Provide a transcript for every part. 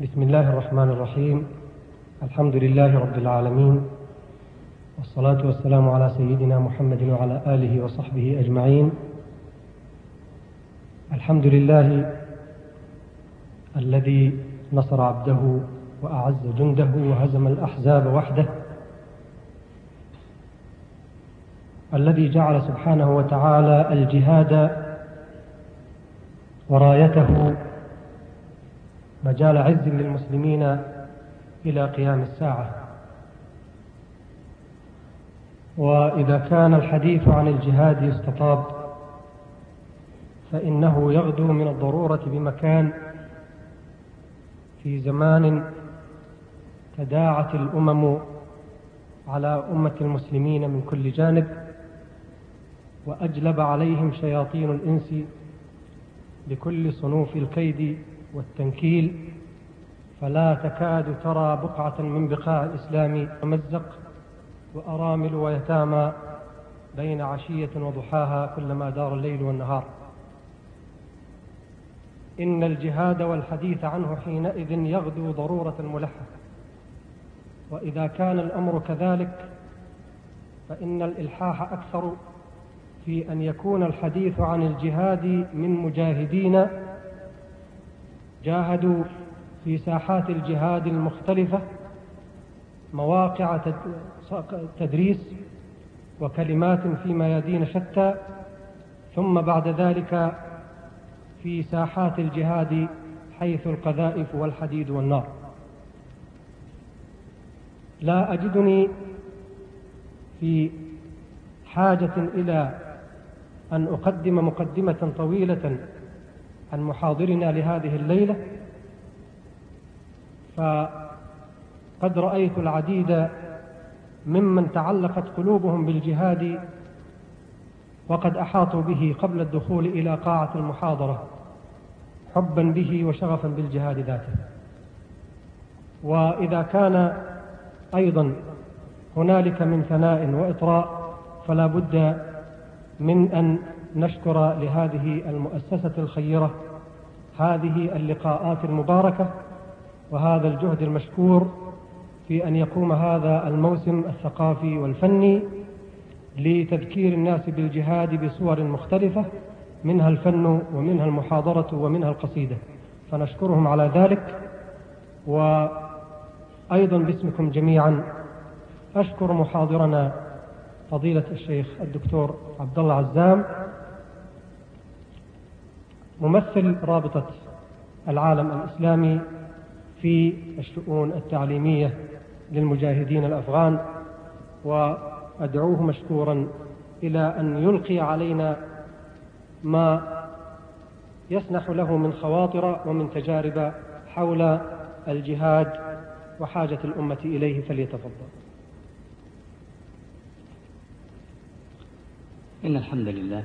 بسم الله الرحمن الرحيم. الحمد لله رب العالمين. والصلاة والسلام على سيدنا محمد وعلى آله وصحبه أجمعين. الحمد لله الذي نصر عبده وأعز جنده وهزم الأحزاب وحده. الذي جعل سبحانه وتعالى الجهاد ورايته مجال عز للمسلمين إلى قيام الساعة. وإذا كان الحديث عن الجهاد يستطاب فإنه يغدو من الضرورة بمكان في زمان تداعت الأمم على أمة المسلمين من كل جانب وأجلب عليهم شياطين الإنس بكل صنوف الكيد والتنكيل فلا تكاد ترى بقعة من بقاع الإسلام تمزق وأرامل ويتامى بين عشية وضحاها كلما دار الليل والنهار. إن الجهاد والحديث عنه حينئذ يغدو ضرورة ملحة. وإذا كان الأمر كذلك فإن الإلحاح أكثر في أن يكون الحديث عن الجهاد من مجاهدين جاهدوا في ساحات الجهاد المختلفة مواقع تدريس وكلمات في ميادين شتى ثم بعد ذلك في ساحات الجهاد حيث القذائف والحديد والنار. لا أجدني في حاجة إلى أن أقدم مقدمة طويلة عن محاضرنا لهذه الليلة فقد رأيت العديد ممن تعلقت قلوبهم بالجهاد وقد أحاطوا به قبل الدخول إلى قاعة المحاضرة حبا به وشغفا بالجهاد ذاته. وإذا كان أيضا هنالك من ثناء وإطراء فلا بد من أن نشكر لهذه المؤسسة الخيرة هذه اللقاءات المباركة وهذا الجهد المشكور في أن يقوم هذا الموسم الثقافي والفني لتذكير الناس بالجهاد بصور مختلفة منها الفن ومنها المحاضرة ومنها القصيدة. فنشكرهم على ذلك وأيضا باسمكم جميعا أشكر محاضرنا فضيلة الشيخ الدكتور عبد الله عزام ممثل رابطة العالم الإسلامي في الشؤون التعليمية للمجاهدين الأفغان وأدعوه مشكورا إلى أن يلقي علينا ما يسنح له من خواطر ومن تجارب حول الجهاد وحاجة الأمة إليه فليتفضل. إن الحمد لله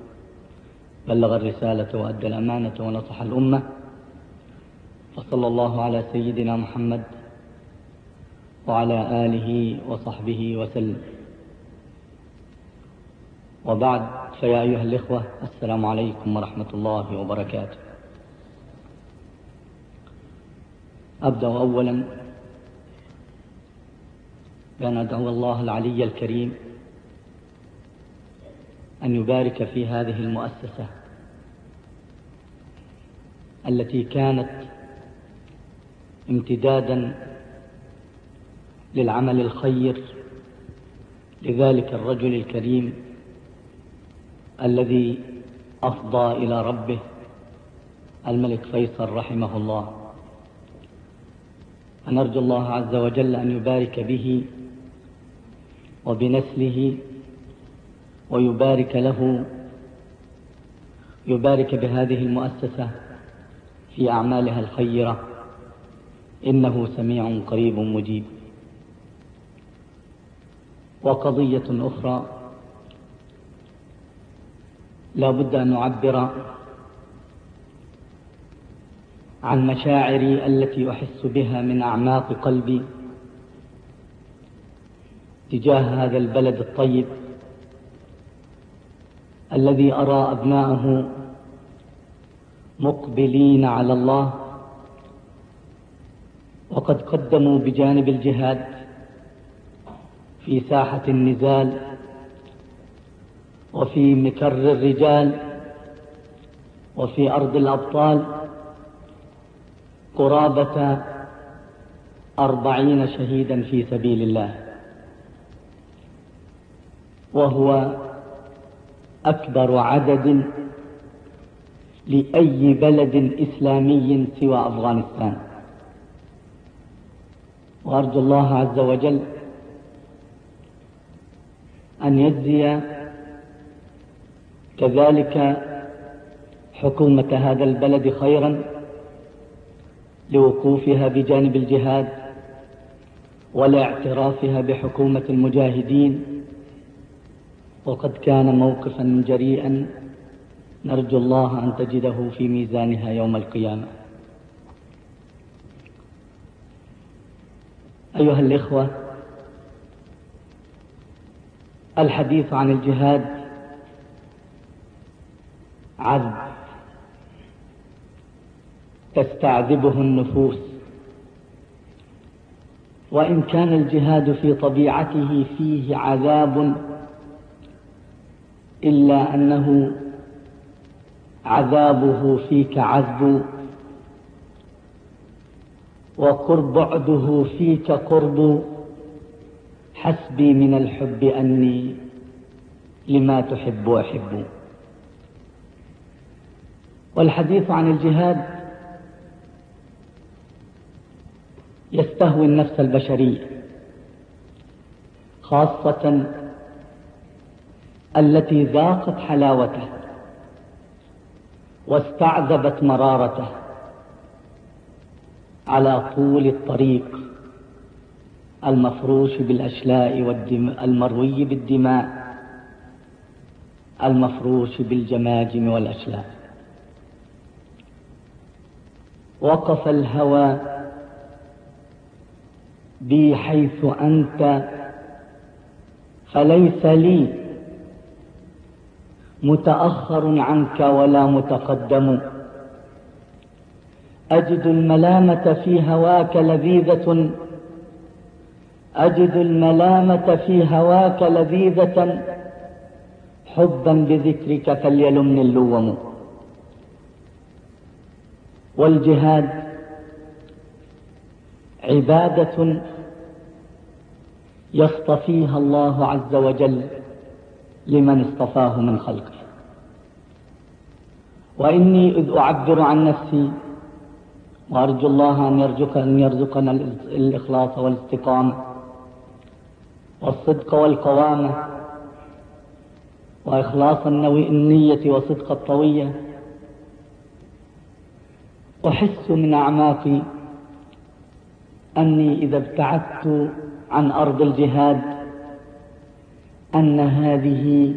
بلغ الرسالة وأدى الأمانة ونصح الأمة. فصلى الله على سيدنا محمد وعلى آله وصحبه وسلم. وبعد فيا أيها الإخوة السلام عليكم ورحمة الله وبركاته. أبدأ أولا بأن أدعو الله العلي الكريم أن يبارك في هذه المؤسسة التي كانت امتدادا للعمل الخير لذلك الرجل الكريم الذي أفضى إلى ربه الملك فيصل رحمه الله. فنرجو الله عز وجل أن يبارك به وبنسله ويبارك له يبارك بهذه المؤسسة في أعمالها الخيرة. إنه سميع قريب مجيب. وقضية أخرى لا بد أن نعبر عن مشاعري التي أحس بها من أعماق قلبي تجاه هذا البلد الطيب. الذي أرى أبناءه مقبلين على الله وقد قدموا بجانب الجهاد في ساحة النزال وفي مكر الرجال وفي أرض الأبطال قرابة أربعين شهيدا في سبيل الله. وهو أكبر عدد لأي بلد إسلامي سوى أفغانستان. وأرجو الله عز وجل أن يجزي كذلك حكومة هذا البلد خيرا لوقوفها بجانب الجهاد ولاعترافها بحكومة المجاهدين وقد كان موقفا جريئا نرجو الله أن تجده في ميزانها يوم القيامة. أيها الإخوة الحديث عن الجهاد عذب تستعذبه النفوس. وإن كان الجهاد في طبيعته فيه عذاب إلا أنه عذابه فيك عذب وقرب بعده فيك قرب. حسبي من الحب أني لما تحب أحب والحديث عن الجهاد يستهوي النفس البشرية خاصة التي ذاقت حلاوته واستعذبت مرارته على طول الطريق المفروش بالأشلاء والدماء المروي بالدماء المفروش بالجماجم والأشلاء. وقف الهوى بي حيث أنت فليس لي متأخر عنك ولا متقدم. أجد الملامة في هواك لذيذة. أجد الملامة في هواك لذيذة. حبا بذكرك فليلمني اللوم. والجهاد عبادة يصطفيها الله عز وجل. لمن اصطفاه من خلقه. وإني إذ أعبر عن نفسي وأرجو الله أن يرزق أن يرزقنا الإخلاص والاستقامة والصدق والقوامة وإخلاص النية وصدق الطوية. أحس من أعماقي أني إذا ابتعدت عن أرض الجهاد أن هذه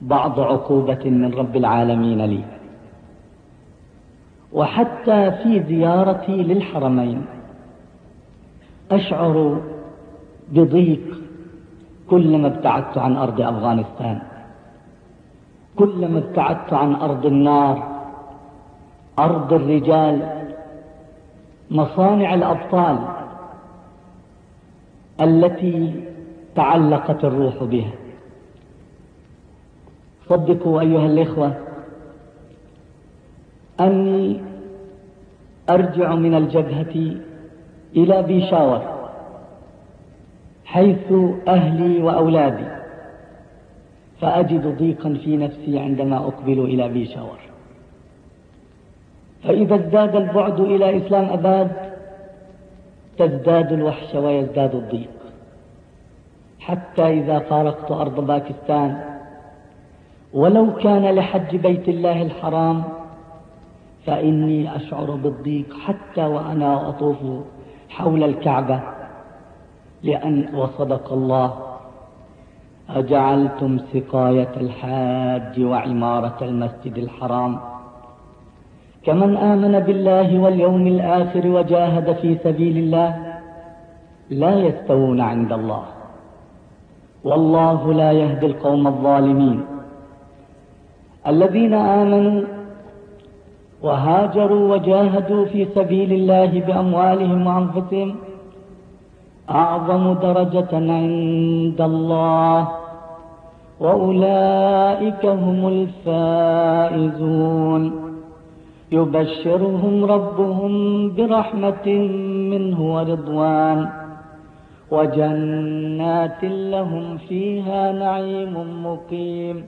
بعض عقوبة من رب العالمين لي. وحتى في زيارتي للحرمين أشعر بضيق كلما ابتعدت عن أرض أفغانستان. كلما ابتعدت عن أرض النار أرض الرجال مصانع الأبطال التي تعلقت الروح بها. صدقوا أيها الإخوة أني أرجع من الجبهة إلى بيشاور حيث أهلي وأولادي فأجد ضيقا في نفسي عندما أقبل إلى بيشاور. فإذا ازداد البعد إلى إسلام أباد تزداد الوحش ويزداد الضيق. حتى إذا فارقت أرض باكستان. ولو كان لحج بيت الله الحرام فإني أشعر بالضيق حتى وأنا أطوف حول الكعبة لأن وصدق الله أجعلتم سقاية الحاج وعمارة المسجد الحرام. كمن آمن بالله واليوم الآخر وجاهد في سبيل الله لا يستوون عند الله. والله لا يهدي القوم الظالمين. الذين آمنوا وهاجروا وجاهدوا في سبيل الله بأموالهم وأنفسهم أعظم درجة عند الله وأولئك هم الفائزون. يبشرهم ربهم برحمة منه ورضوان. وجنات لهم فيها نعيم مقيم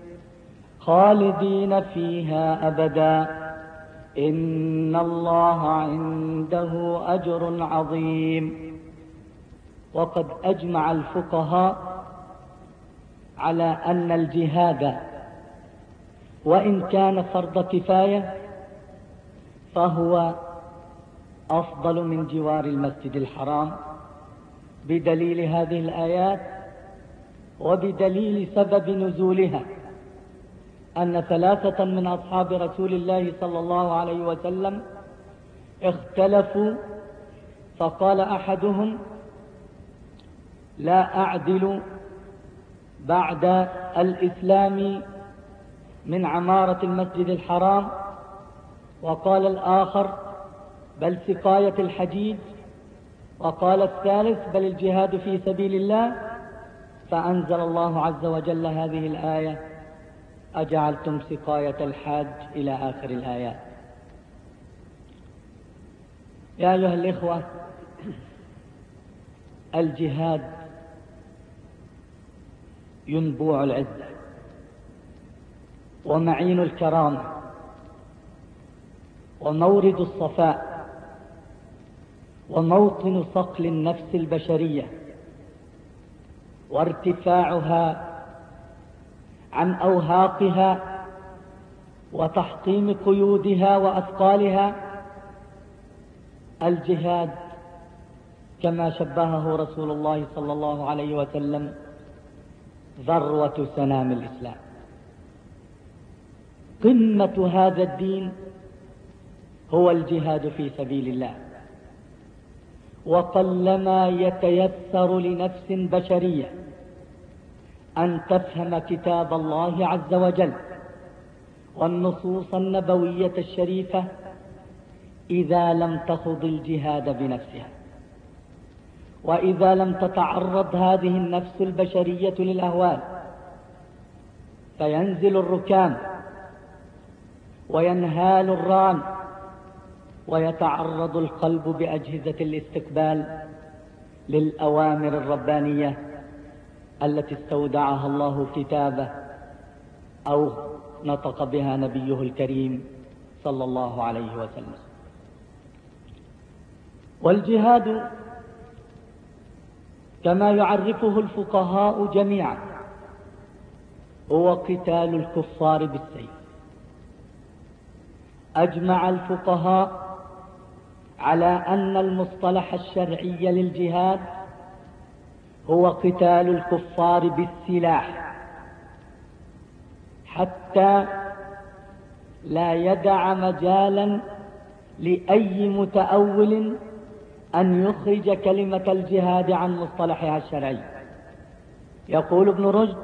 خالدين فيها أبدا. إن الله عنده أجر عظيم. وقد أجمع الفقهاء على أن الجهاد وإن كان فرض كفاية فهو أفضل من جوار المسجد الحرام. بدليل هذه الآيات وبدليل سبب نزولها أن ثلاثة من أصحاب رسول الله صلى الله عليه وسلم اختلفوا فقال أحدهم لا أعدل بعد الإسلام من عمارة المسجد الحرام. وقال الآخر بل سقاية الحديد وقال الثالث بل الجهاد في سبيل الله فأنزل الله عز وجل هذه الآية أجعلتم سقاية الحاج إلى آخر الآيات يا أيها الإخوة الجهاد ينبوع العزة ومعين الكرامة ومورد الصفاء. وموطن صقل النفس البشرية وارتفاعها عن أوهاقها وتحطيم قيودها وأثقالها الجهاد كما شبهه رسول الله صلى الله عليه وسلم ذروة سنام الإسلام. قمة هذا الدين هو الجهاد في سبيل الله. وقلما يتيسر لنفس بشرية أن تفهم كتاب الله عز وجل والنصوص النبوية الشريفة إذا لم تخض الجهاد بنفسها. وإذا لم تتعرض هذه النفس البشرية للأهوال فينزل الركام وينهال الران ويتعرض القلب بأجهزة الاستقبال للأوامر الربانية التي استودعها الله كتابه أو نطق بها نبيه الكريم صلى الله عليه وسلم. والجهاد كما يعرفه الفقهاء جميعا هو قتال الكفار بالسيف. أجمع الفقهاء على أن المصطلح الشرعي للجهاد هو قتال الكفار بالسلاح حتى لا يدع مجالا لأي متأول أن يخرج كلمة الجهاد عن مصطلحها الشرعي. يقول ابن رشد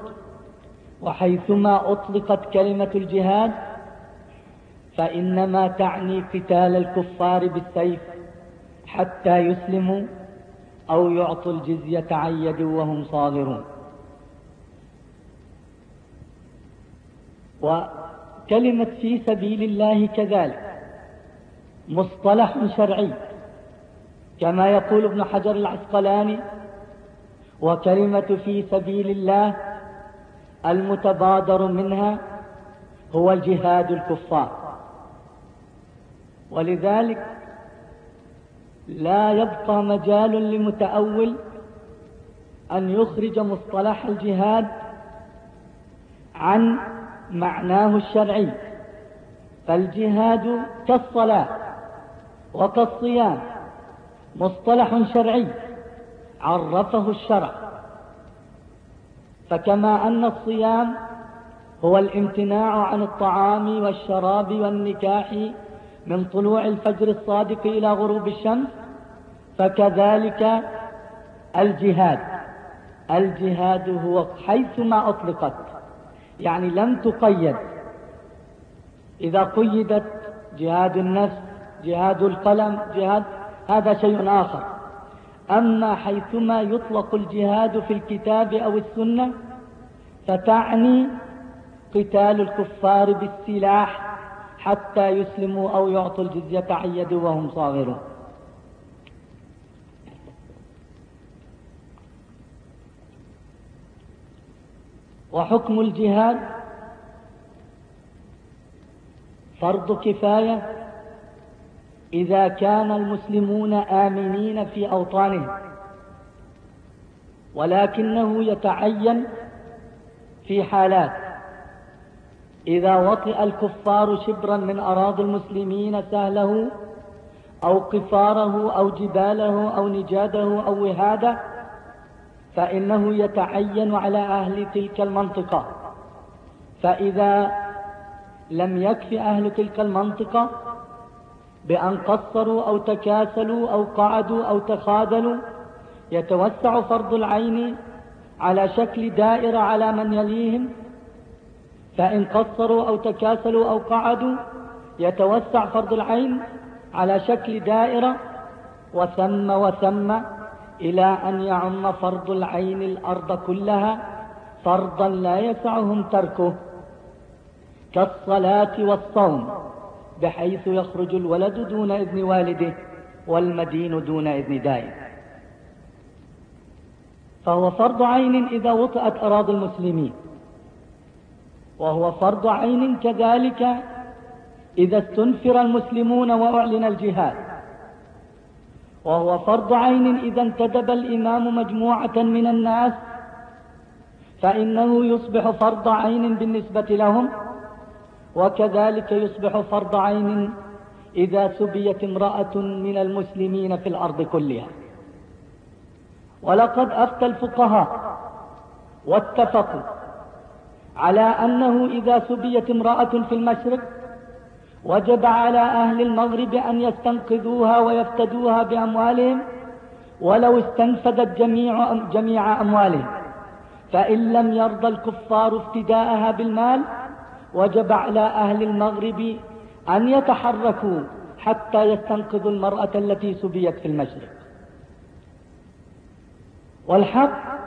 وحيثما أطلقت كلمة الجهاد فإنما تعني قتال الكفار بالسيف حتى يسلموا أو يعطوا الجزية عن يد وهم صاغرون. وكلمة في سبيل الله كذلك مصطلح شرعي كما يقول ابن حجر العسقلاني وكلمة في سبيل الله المتبادر منها هو جهاد الكفار. ولذلك لا يبقى مجال لمتأول أن يخرج مصطلح الجهاد عن معناه الشرعي. فالجهاد كالصلاة وكالصيام مصطلح شرعي عرفه الشرع. فكما أن الصيام هو الامتناع عن الطعام والشراب والنكاح من طلوع الفجر الصادق إلى غروب الشمس فكذلك الجهاد. الجهاد هو حيثما أطلقت يعني لم تقيد. إذا قيدت جهاد النفس جهاد القلم جهاد هذا شيء آخر. أما حيثما يطلق الجهاد في الكتاب أو السنة فتعني قتال الكفار بالسلاح حتى يسلموا أو يعطوا الجزية عن وهم صاغرون. وحكم الجهاد فرض كفاية إذا كان المسلمون آمنين في أوطانهم ولكنه يتعين في حالات إذا وطئ الكفار شبرا من أراضي المسلمين سهله أو قفاره أو جباله أو نجاده أو وهاده فإنه يتعين على أهل تلك المنطقة. فإذا لم يكف أهل تلك المنطقة بأن قصروا أو تكاسلوا أو قعدوا أو تخاذلوا يتوسع فرض العين على شكل دائرة على من يليهم فإن قصروا أو تكاسلوا أو قعدوا يتوسع فرض العين على شكل دائرة وثم وثم إلى أن يعم فرض العين الأرض كلها فرضا لا يسعهم تركه كالصلاة والصوم بحيث يخرج الولد دون إذن والده والمدين دون إذن دائم. فهو فرض عين إذا وطئت أراضي المسلمين. وهو فرض عين كذلك إذا استنفر المسلمون وأعلن الجهاد. وهو فرض عين إذا انتدب الإمام مجموعة من الناس فإنه يصبح فرض عين بالنسبة لهم وكذلك يصبح فرض عين إذا سبيت امرأة من المسلمين في الأرض كلها. ولقد أفتى الفقهاء واتفقوا على أنه إذا سبيت امرأة في المشرق وجب على أهل المغرب أن يستنقذوها ويفتدوها بأموالهم ولو استنفدت جميع, جميع أموالهم. فإن لم يرضى الكفار افتداءها بالمال وجب على أهل المغرب أن يتحركوا حتى يستنقذوا المرأة التي سبيت في المشرق. والحق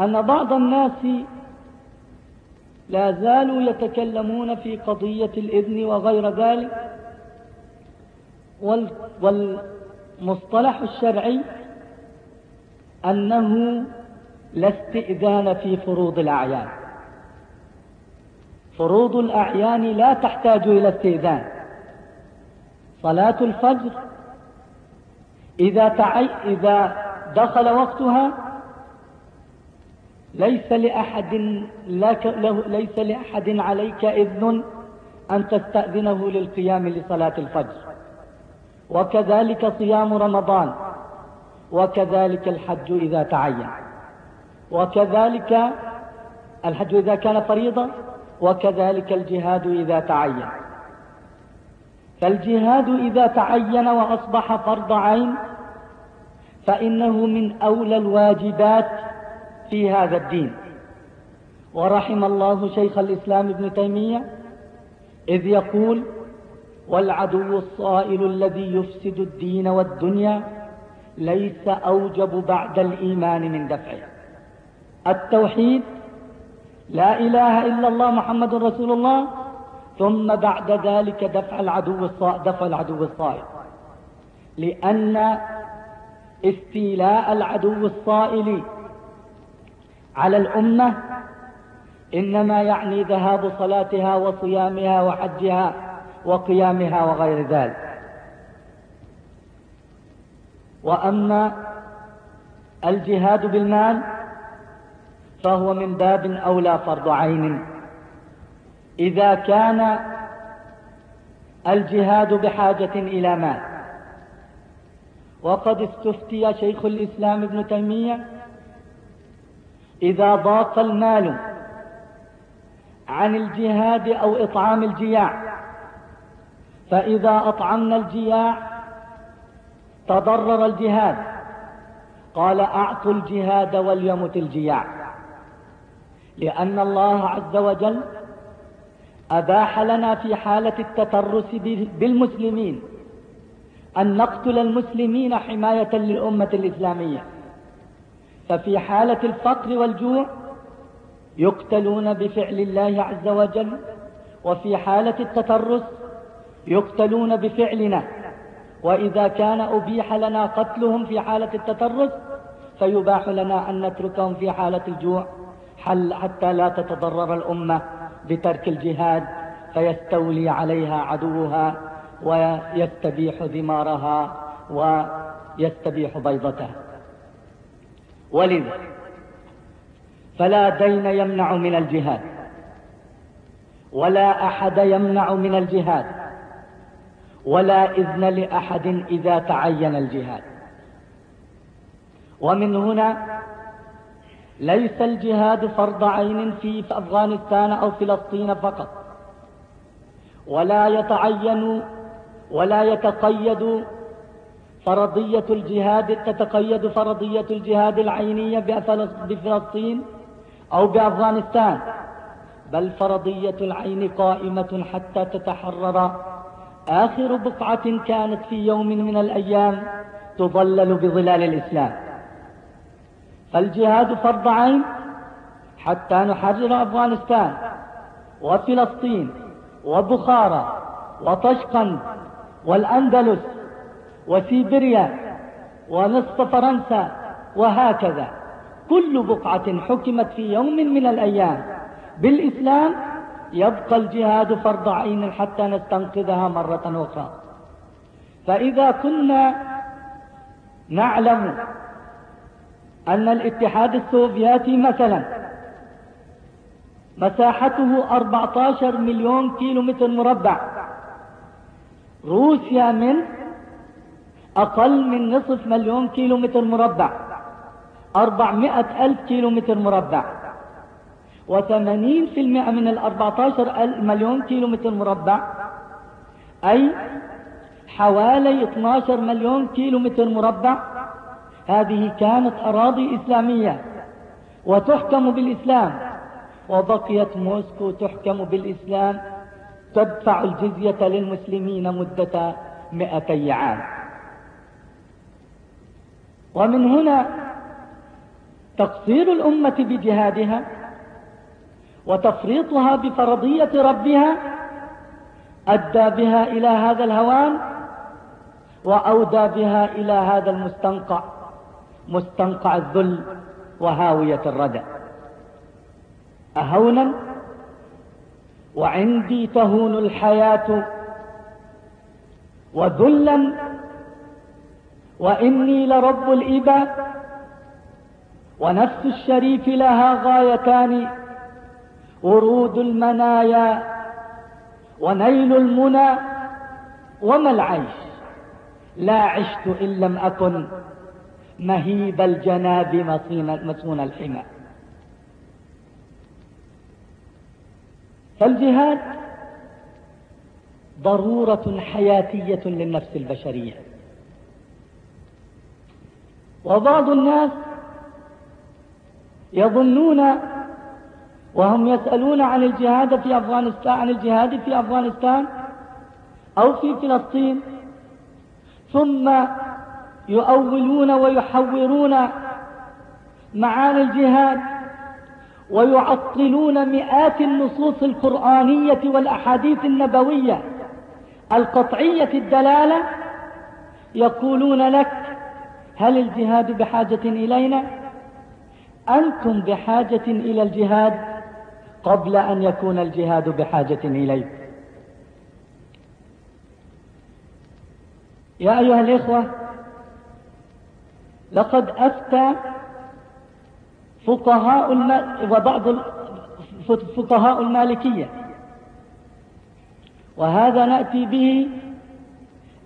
أن بعض الناس لا زالوا يتكلمون في قضية الإذن وغير ذلك والمصطلح الشرعي أنه لا استئذان في فروض الأعيان. فروض الأعيان لا تحتاج إلى استئذان. صلاة الفجر إذا, تعي إذا دخل وقتها ليس لأحد لك له ليس لأحد عليك إذن أن تستأذنه للقيام لصلاة الفجر. وكذلك صيام رمضان. وكذلك الحج إذا تعين. وكذلك الحج إذا كان فريضة. وكذلك الجهاد إذا تعين. فالجهاد إذا تعين وأصبح فرض عين فإنه من أولى الواجبات في هذا الدين. ورحم الله شيخ الإسلام ابن تيمية إذ يقول والعدو الصائل الذي يفسد الدين والدنيا ليس أوجب بعد الإيمان من دفعه. التوحيد لا إله إلا الله محمد رسول الله ثم بعد ذلك دفع العدو دفع العدو الصائل. لأن استيلاء العدو الصائل على الأمة إنما يعني ذهاب صلاتها وصيامها وحجها وقيامها وغير ذلك. وأما الجهاد بالمال فهو من باب أولى فرض عين. إذا كان الجهاد بحاجة إلى مال وقد استفتي شيخ الإسلام ابن تيمية إذا ضاق المال عن الجهاد أو إطعام الجياع فإذا أطعمنا الجياع تضرر الجهاد. قال أعطوا الجهاد وليمت الجياع. لأن الله عز وجل أباح لنا في حالة التترس بالمسلمين أن نقتل المسلمين حماية للأمة الإسلامية. ففي حالة الفقر والجوع يقتلون بفعل الله عز وجل وفي حالة التترس يقتلون بفعلنا. وإذا كان أبيح لنا قتلهم في حالة التترس فيباح لنا أن نتركهم في حالة الجوع. حتى لا تتضرر الأمة بترك الجهاد فيستولي عليها عدوها ويستبيح ثمارها ويستبيح بيضتها. ولذا فلا دين يمنع من الجهاد. ولا أحد يمنع من الجهاد. ولا إذن لأحد إذا تعين الجهاد. ومن هنا ليس الجهاد فرض عين في أفغانستان أو فلسطين فقط. ولا يتعين ولا يتقيد فرضية الجهاد تتقيد فرضية الجهاد العينية بفلسطين أو بأفغانستان. بل فرضية العين قائمة حتى تتحرر. آخر بقعة كانت في يوم من الأيام تظلل بظلال الإسلام. فالجهاد فرض عين حتى نحرر أفغانستان وفلسطين وبخارى وطشقند والأندلس وسيبريا ونصف فرنسا وهكذا. كل بقعة حكمت في يوم من الأيام. بالإسلام يبقى الجهاد فرض عين حتى نستنقذها مرة أخرى. فإذا كنا نعلم أن الاتحاد السوفياتي مثلا مساحته 14 مليون كيلو متر مربع روسيا من أقل من نصف مليون كيلو متر مربع. أربعمائة ألف كيلو متر مربع. وثمانين في المئة من الأربعتاشر مليون كيلو متر مربع. أي حوالي 12 مليون كيلو متر مربع. هذه كانت أراضي إسلامية وتحكم بالإسلام. وبقيت موسكو تحكم بالإسلام. تدفع الجزية للمسلمين مدة مئتي عام. ومن هنا تقصير الأمة بجهادها وتفريطها بفرضية ربها أدى بها إلى هذا الهوان وأودى بها إلى هذا المستنقع مستنقع الذل وهاوية الردى أهونا وعندي تهون الحياة وذلا وإني لرب الإبا ونفس الشريف لها غايتان ورود المنايا ونيل المنى وما العيش؟ لا عشت إن لم أكن مهيب الجناب مسون الحمى. فالجهاد ضرورة حياتية للنفس البشرية. وبعض الناس يظنون وهم يسألون عن الجهاد في أفغانستان عن الجهاد في أفغانستان أو في فلسطين ثم يؤولون ويحورون معاني الجهاد ويعطلون مئات النصوص القرآنية والأحاديث النبوية القطعية الدلالة يقولون لك هل الجهاد بحاجة إلينا أنتم بحاجة إلى الجهاد قبل أن يكون الجهاد بحاجة إليك يا أيها الإخوة لقد أفتى فقهاء. وبعض فقهاء المالكية وهذا نأتي به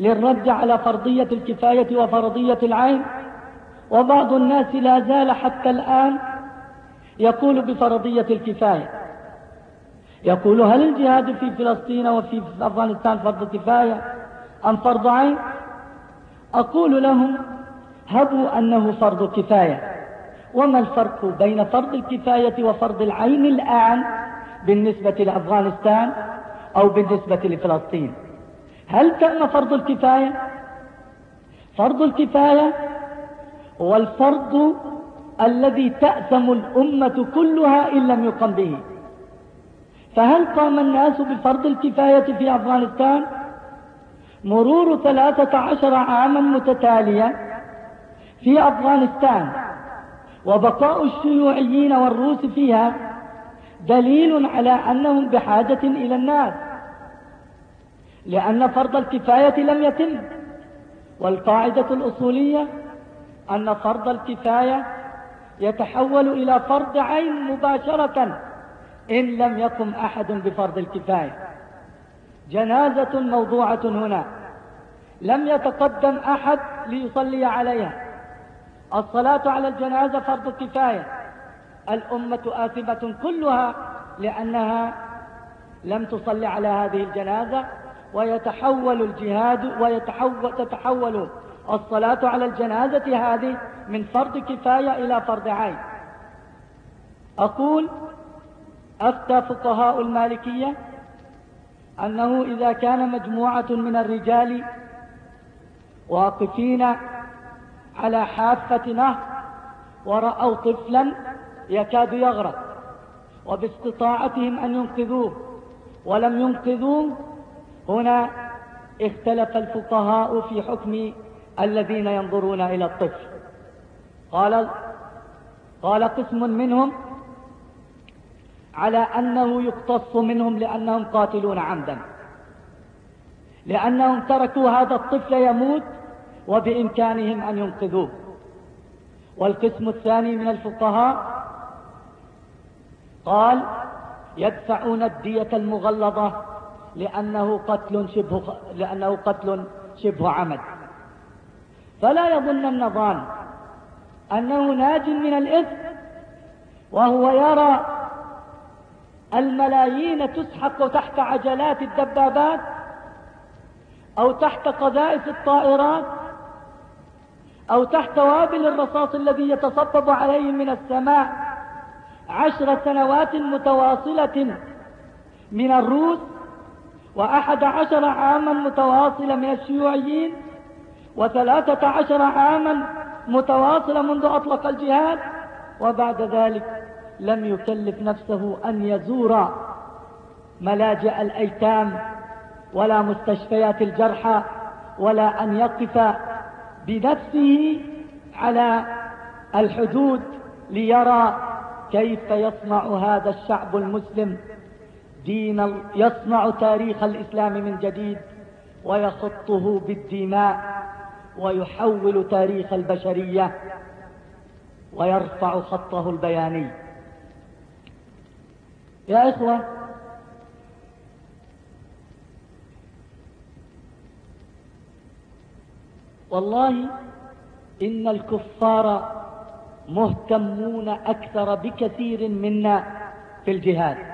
للرد على فرضية الكفاية وفرضية العين. وبعض الناس لا زال حتى الآن يقول بفرضية الكفاية. يقول هل الجهاد في فلسطين وفي أفغانستان فرض كفاية أم فرض عين؟ أقول لهم هبوا أنه فرض كفاية. وما الفرق بين فرض الكفاية وفرض العين الآن بالنسبة لأفغانستان أو بالنسبة لفلسطين؟ هل تم فرض الكفاية؟ فرض الكفاية هو الفرض الذي تأثم الأمة كلها إن لم يقم به. فهل قام الناس بفرض الكفاية في أفغانستان؟ مرور ثلاثة عشر عاما متتالية في أفغانستان. وبقاء الشيوعيين والروس فيها دليل على أنهم بحاجة إلى الناس. لأن فرض الكفاية لم يتم. والقاعدة الأصولية أن فرض الكفاية يتحول إلى فرض عين مباشرة إن لم يقم أحد بفرض الكفاية. جنازة موضوعة هنا. لم يتقدم أحد ليصلي عليها. الصلاة على الجنازة فرض كفاية. الأمة آثمة كلها لأنها لم تصلي على هذه الجنازة. ويتحول الجهاد ويتحول تتحول الصلاة على الجنازة هذه من فرض كفاية إلى فرض عين. أقول أفتى فقهاء المالكية أنه إذا كان مجموعة من الرجال واقفين على حافة نهر ورأوا طفلا يكاد يغرق وباستطاعتهم أن ينقذوه ولم ينقذوه هنا اختلف الفقهاء في حكم الذين ينظرون إلى الطفل. قال قال قسم منهم على أنه يقتص منهم لأنهم قاتلون عمدا. لأنهم تركوا هذا الطفل يموت وبإمكانهم أن ينقذوه. والقسم الثاني من الفقهاء قال يدفعون الدية المغلظة لأنه قتل شبه لأنه قتل شبه عمد. فلا يظن النظام أنه ناج من الإثم وهو يرى الملايين تسحق تحت عجلات الدبابات أو تحت قذائف الطائرات أو تحت وابل الرصاص الذي يتصبب عليهم من السماء عشر سنوات متواصلة من الروس وأحد عشر عاما متواصلة من الشيوعيين وثلاثة عشر عاما متواصلة منذ أطلق الجهاد وبعد ذلك لم يكلف نفسه أن يزور ملاجئ الأيتام ولا مستشفيات الجرحى ولا أن يقف بنفسه على الحدود ليرى كيف يصنع هذا الشعب المسلم دين يصنع تاريخ الإسلام من جديد ويخطه بالدماء ويحول تاريخ البشرية ويرفع خطه البياني. يا إخوة والله إن الكفار مهتمون أكثر بكثير منا في الجهاد.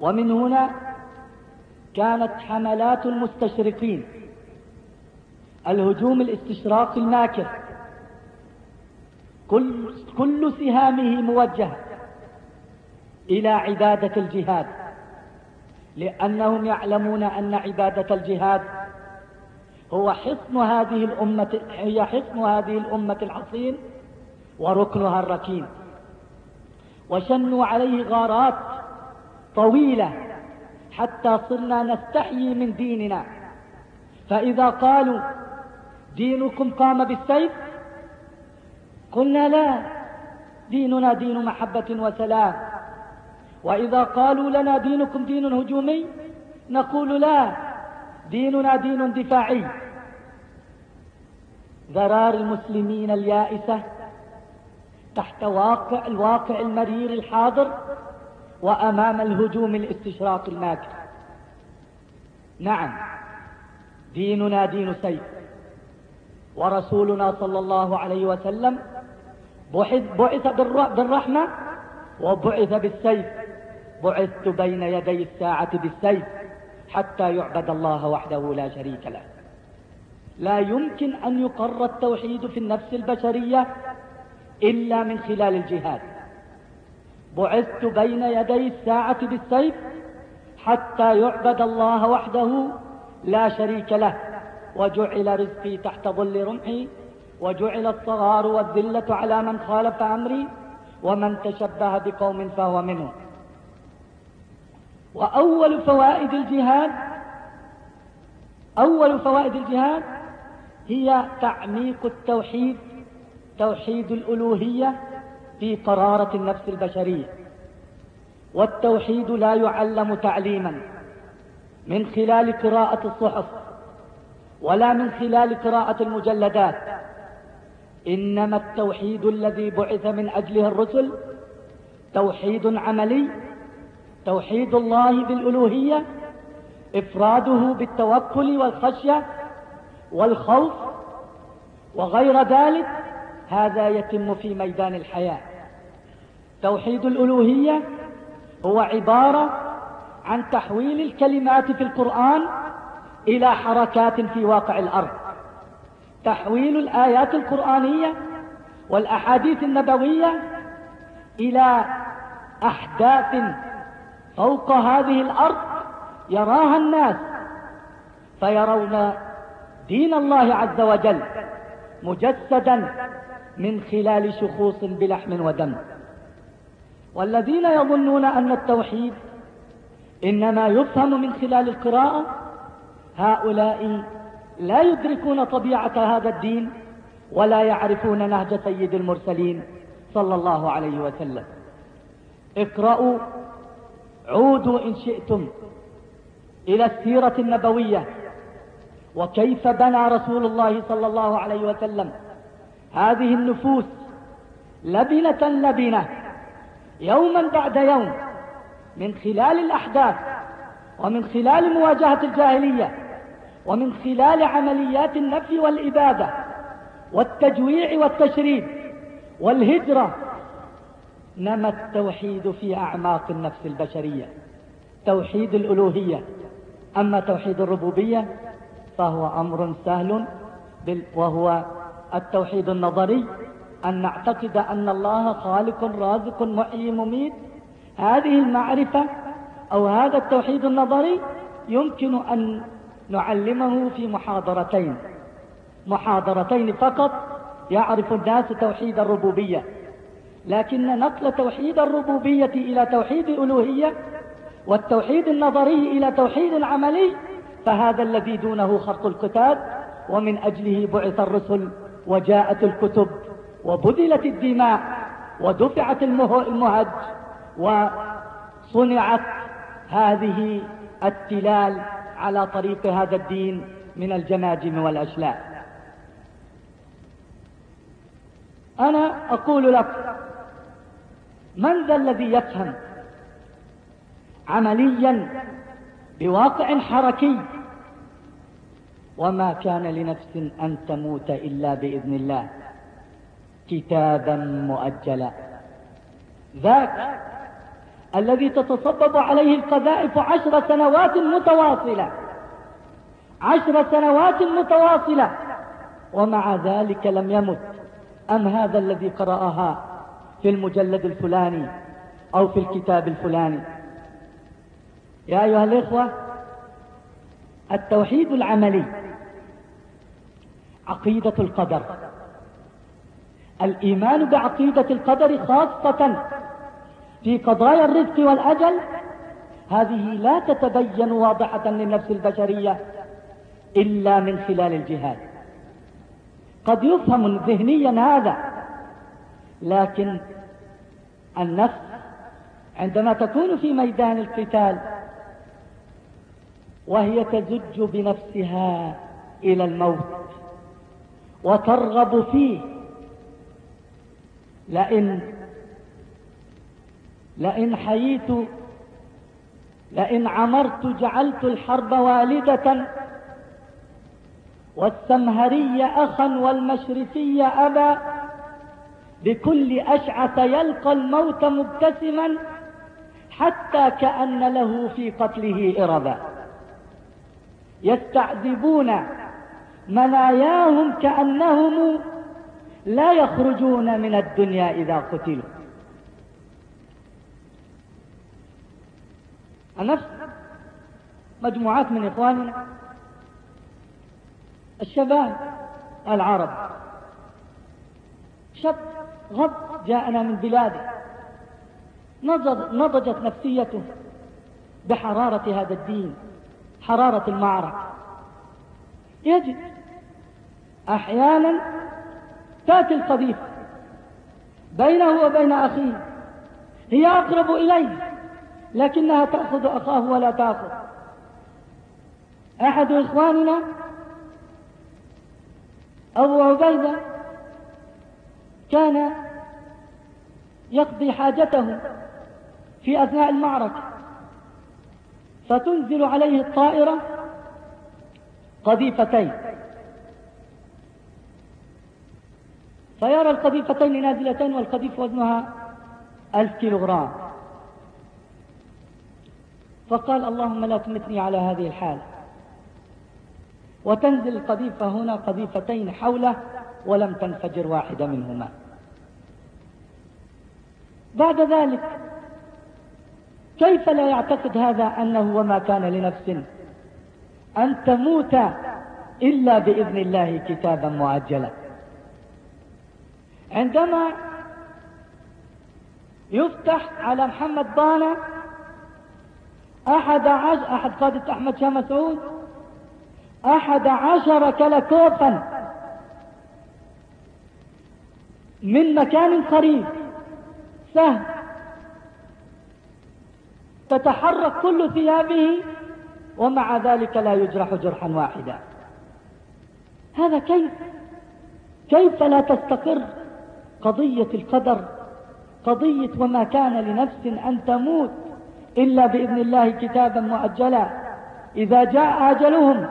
ومن هنا كانت حملات المستشرقين الهجوم الاستشراقي الماكر كل, كل سهامه موجهة إلى عبادة الجهاد لأنهم يعلمون أن عبادة الجهاد هو حصن هذه الأمة هي حصن هذه الأمة العصين وركنها الركين وشنوا عليه غارات طويلة حتى صرنا نستحيي من ديننا. فإذا قالوا دينكم قام بالسيف قلنا لا ديننا دين محبة وسلام. وإذا قالوا لنا دينكم دين هجومي نقول لا ديننا دين دفاعي. ذرار المسلمين اليائسة تحت واقع الواقع المرير الحاضر وأمام الهجوم الاستشراق الماكر نعم ديننا دين سيف. ورسولنا صلى الله عليه وسلم بعث, بعث بالرحمة وبعث بالسيف. بعثت بين يدي الساعة بالسيف حتى يعبد الله وحده لا شريك له. لا يمكن أن يقر التوحيد في النفس البشرية إلا من خلال الجهاد. بعثت بين يدي الساعة بالسيف حتى يعبد الله وحده لا شريك له وجعل رزقي تحت ظل رمحي وجعل الصغار والذلة على من خالف أمري ومن تشبه بقوم فهو منهم وأول فوائد الجهاد أول فوائد الجهاد هي تعميق التوحيد توحيد الألوهية في قرارة النفس البشرية. والتوحيد لا يعلم تعليما من خلال قراءة الصحف ولا من خلال قراءة المجلدات. إنما التوحيد الذي بعث من أجله الرسل توحيد عملي توحيد الله بالألوهية إفراده بالتوكل والخشية والخوف وغير ذلك. هذا يتم في ميدان الحياة. توحيد الألوهية هو عبارة عن تحويل الكلمات في القرآن إلى حركات في واقع الأرض. تحويل الآيات القرآنية والأحاديث النبوية إلى أحداث فوق هذه الأرض يراها الناس فيرون دين الله عز وجل مجسدا من خلال شخوص بلحم ودم. والذين يظنون أن التوحيد إنما يفهم من خلال القراءة هؤلاء لا يدركون طبيعة هذا الدين ولا يعرفون نهج سيد المرسلين صلى الله عليه وسلم. اقرأوا عودوا إن شئتم إلى السيرة النبوية. وكيف بنى رسول الله صلى الله عليه وسلم؟ هذه النفوس لبنة لبنة. يوما بعد يوم من خلال الأحداث ومن خلال مواجهة الجاهلية ومن خلال عمليات النفي والإبادة والتجويع والتشريد والهجرة نمى التوحيد في أعماق النفس البشرية. توحيد الألوهية. أما توحيد الربوبية فهو أمر سهل وهو التوحيد النظري أن نعتقد أن الله خالق رازق محيي مميت. هذه المعرفة أو هذا التوحيد النظري يمكن أن نعلمه في محاضرتين. محاضرتين فقط يعرف الناس توحيد الربوبية. لكن نقل توحيد الربوبية إلى توحيد الألوهية والتوحيد النظري إلى توحيد عملي فهذا الذي دونه خرق الكتاب ومن أجله بعث الرسل وجاءت الكتب. وبذلت الدماء ودفعت المهج وصنعت هذه التلال على طريق هذا الدين من الجماجم والأشلاء. أنا أقول لك من ذا الذي يفهم عمليا بواقع حركي وما كان لنفس أن تموت إلا بإذن الله؟ كتابا مؤجلا. ذاك الذي تتصبب عليه القذائف عشر سنوات متواصلة. عشر سنوات متواصلة. ومع ذلك لم يمت. أم هذا الذي قرأها في المجلد الفلاني أو في الكتاب الفلاني؟ يا أيها الإخوة التوحيد العملي عقيدة القدر. الإيمان بعقيدة القدر خاصة في قضايا الرزق والأجل هذه لا تتبين واضحة للنفس البشرية إلا من خلال الجهاد. قد يفهم ذهنيا هذا لكن النفس عندما تكون في ميدان القتال وهي تزج بنفسها إلى الموت وترغب فيه لئن لئن حييت لئن عمرت جعلت الحرب والدة والسمهري أخا والمشرفي أبا بكل أشعث يلقى الموت مبتسما حتى كأن له في قتله إربا. يستعذبون مناياهم كأنهم لا يخرجون من الدنيا إذا قتلوا. نفس مجموعات من إخواننا الشباب العرب. شاب غض جاءنا من بلاده. نضجت نفسيته بحرارة هذا الدين حرارة المعركة. يجد أحيانا تأتي القذيفة بينه وبين أخيه. هي أقرب إليه لكنها تأخذ أخاه ولا تأخذ. أحد إخواننا أبو عبيدة كان يقضي حاجته في أثناء المعركة. فتنزل عليه الطائرة قذيفتين. فيرى القذيفتين نازلتين والقذيفة وزنها ألف كيلوغرام. فقال اللهم لا تمتني على هذه الحال. وتنزل القذيفة هنا قذيفتين حوله ولم تنفجر واحدة منهما. بعد ذلك كيف لا يعتقد هذا أنه وما كان لنفس أن تموت إلا بإذن الله كتابا معجلا عندما يفتح على محمد بانا أحد عشر أحد قادة أحمد شاه مسعود أحد عشر كلكوفا من مكان قريب سهل تتحرك كل ثيابه ومع ذلك لا يجرح جرحا واحدا. هذا كيف؟ كيف لا تستقر؟ قضية القدر قضية وما كان لنفس أن تموت إلا بإذن الله كتابا مؤجلا. إذا جاء أجلهم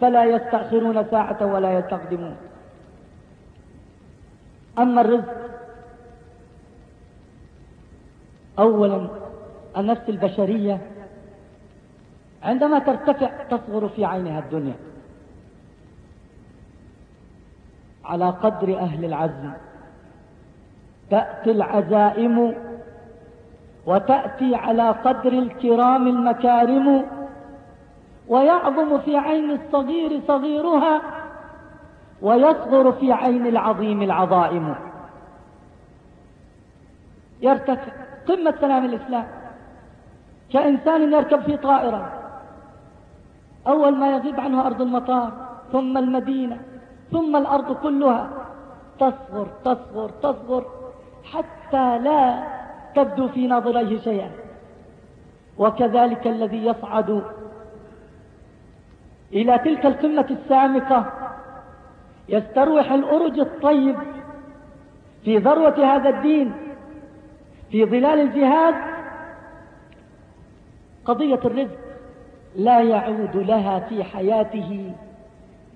فلا يستأخرون ساعة ولا يستقدمون. أما الرزق أولا النفس البشرية عندما ترتفع تصغر في عينها الدنيا على قدر أهل العزم. تأتي العزائم وتأتي على قدر الكرام المكارم ويعظم في عين الصغير صغيرها ويصغر في عين العظيم العظائم. يرتفع قمة سلام الإسلام. كإنسان يركب في طائرة أول ما يغيب عنه أرض المطار ثم المدينة ثم الأرض كلها تصغر تصغر تصغر. حتى لا تبدو في ناظريه شيئا. وكذلك الذي يصعد إلى تلك القمة السامقة يستروح الأرج الطيب في ذروة هذا الدين في ظلال الجهاد. قضية الرزق لا يعود لها في حياته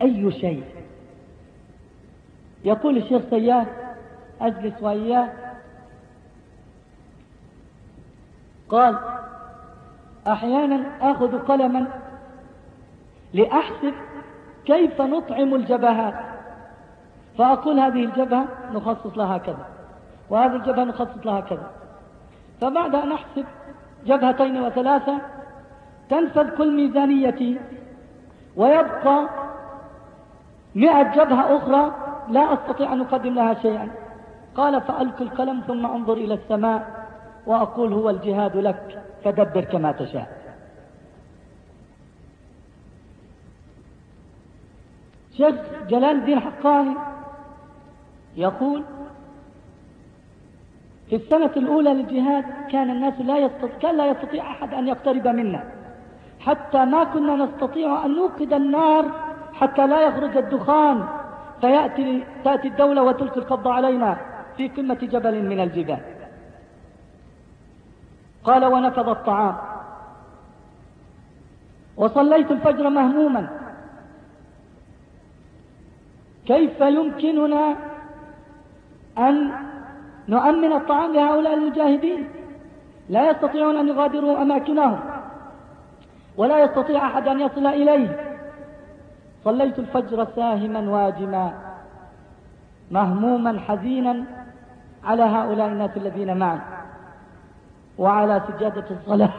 أي شيء. يقول الشيخ سياد أجلس وإياه قال أحيانا أخذ قلما لأحسب كيف نطعم الجبهات. فأقول هذه الجبهة نخصص لها كذا وهذه الجبهة نخصص لها كذا. فبعد أن أحسب جبهتين وثلاثة تنفذ كل ميزانيتي ويبقى مئة جبهة أخرى لا أستطيع أن أقدم لها شيئا. قال فألك القلم ثم أنظر إلى السماء وأقول هو الجهاد لك فدبر كما تشاء. شيخ جلال الدين حقاني يقول في السنة الأولى للجهاد كان الناس لا يستطيع كان لا يستطيع أحد أن يقترب منا حتى ما كنا نستطيع أن نوقد النار حتى لا يخرج الدخان فيأتي تأتي الدولة وتلقي القبض علينا. في قمة جبل من الجبال. قال ونفذ الطعام. وصليت الفجر مهموما. كيف يمكننا أن نؤمن الطعام لهؤلاء المجاهدين؟ لا يستطيعون أن يغادروا أماكنهم ولا يستطيع أحد أن يصل إليه صليت الفجر ساهما واجما مهموما حزينا. على هؤلاء الناس الذين معي وعلى سجادة الصلاة.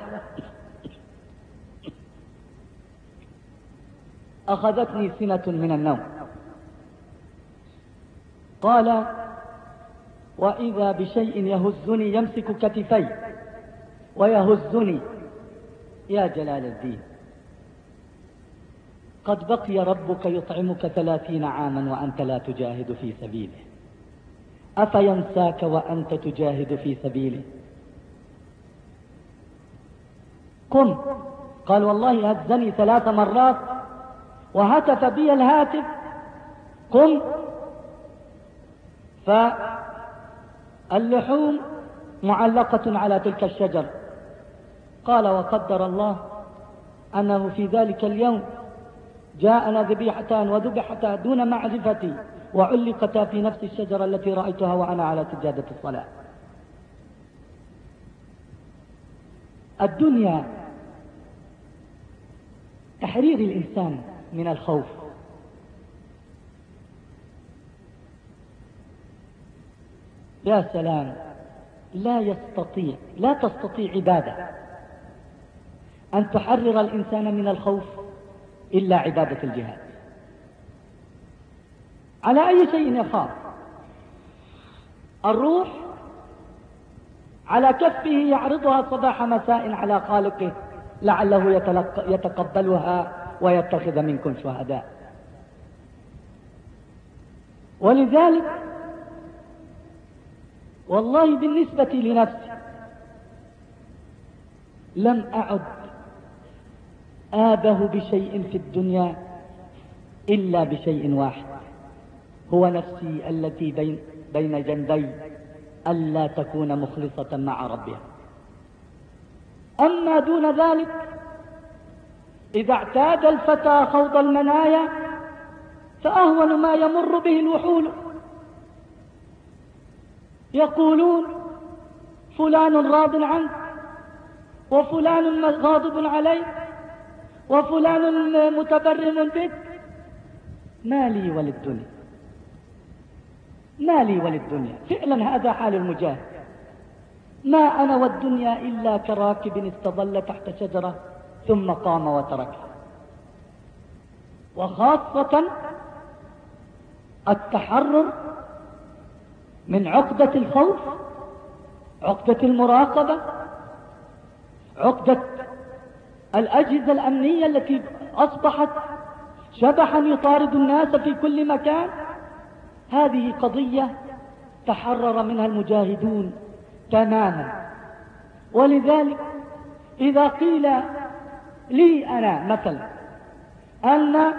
أخذتني سنة من النوم. قال وإذا بشيء يهزني يمسك كتفي ويهزني. يا جلال الدين قد بقي ربك يطعمك ثلاثين عاما وأنت لا تجاهد في سبيله. أفينساك وأنت تجاهد في سبيله قم. قال والله هزني ثلاث مرات وهتف بي الهاتف. قم. فاللحوم معلقة على تلك الشجر. قال وقدر الله أنه في ذلك اليوم جاءنا ذبيحتان وذبحتا دون معرفتي. وعلقتا في نفس الشجرة التي رأيتها وأنا على سجادة الصلاة. الدنيا تحرير الإنسان من الخوف. يا سلام لا يستطيع لا تستطيع عبادة أن تحرر الإنسان من الخوف إلا عبادة الجهاد. على أي شيء يخاف. الروح على كفه يعرضها صباح مساء على خالقه لعله يتقبلها ويتخذ منكم شهداء. ولذلك والله بالنسبة لنفسي لم أعد آبه بشيء في الدنيا إلا بشيء واحد. هو نفسي التي بين, بين جنبي ألا تكون مخلصة مع ربها. أما دون ذلك إذا اعتاد الفتى خوض المنايا فأهون ما يمر به الوحول. يقولون فلان راض عنك وفلان غاضب عليك وفلان متبرم بك ما لي وللدنيا. ما لي وللدنيا. فعلا هذا حال المجاهد. ما أنا والدنيا إلا كراكب استظل تحت شجرة ثم قام وتركها وخاصة التحرر من عقدة الخوف عقدة المراقبة عقدة الأجهزة الأمنية التي أصبحت شبحا يطارد الناس في كل مكان. هذه قضية تحرر منها المجاهدون تماما. ولذلك إذا قيل لي أنا مثلا أن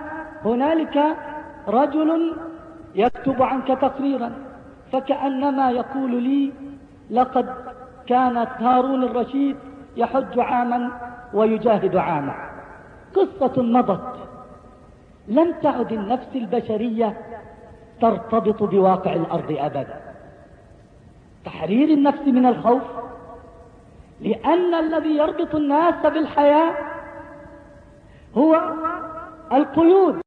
هنالك رجل يكتب عنك تقريرا فكأنما يقول لي لقد كانت هارون الرشيد يحج عاما ويجاهد عاما. قصة مضت. لم تعد النفس البشرية ترتبط بواقع الأرض أبدا. تحرير النفس من الخوف لأن الذي يربط الناس بالحياة هو القيود.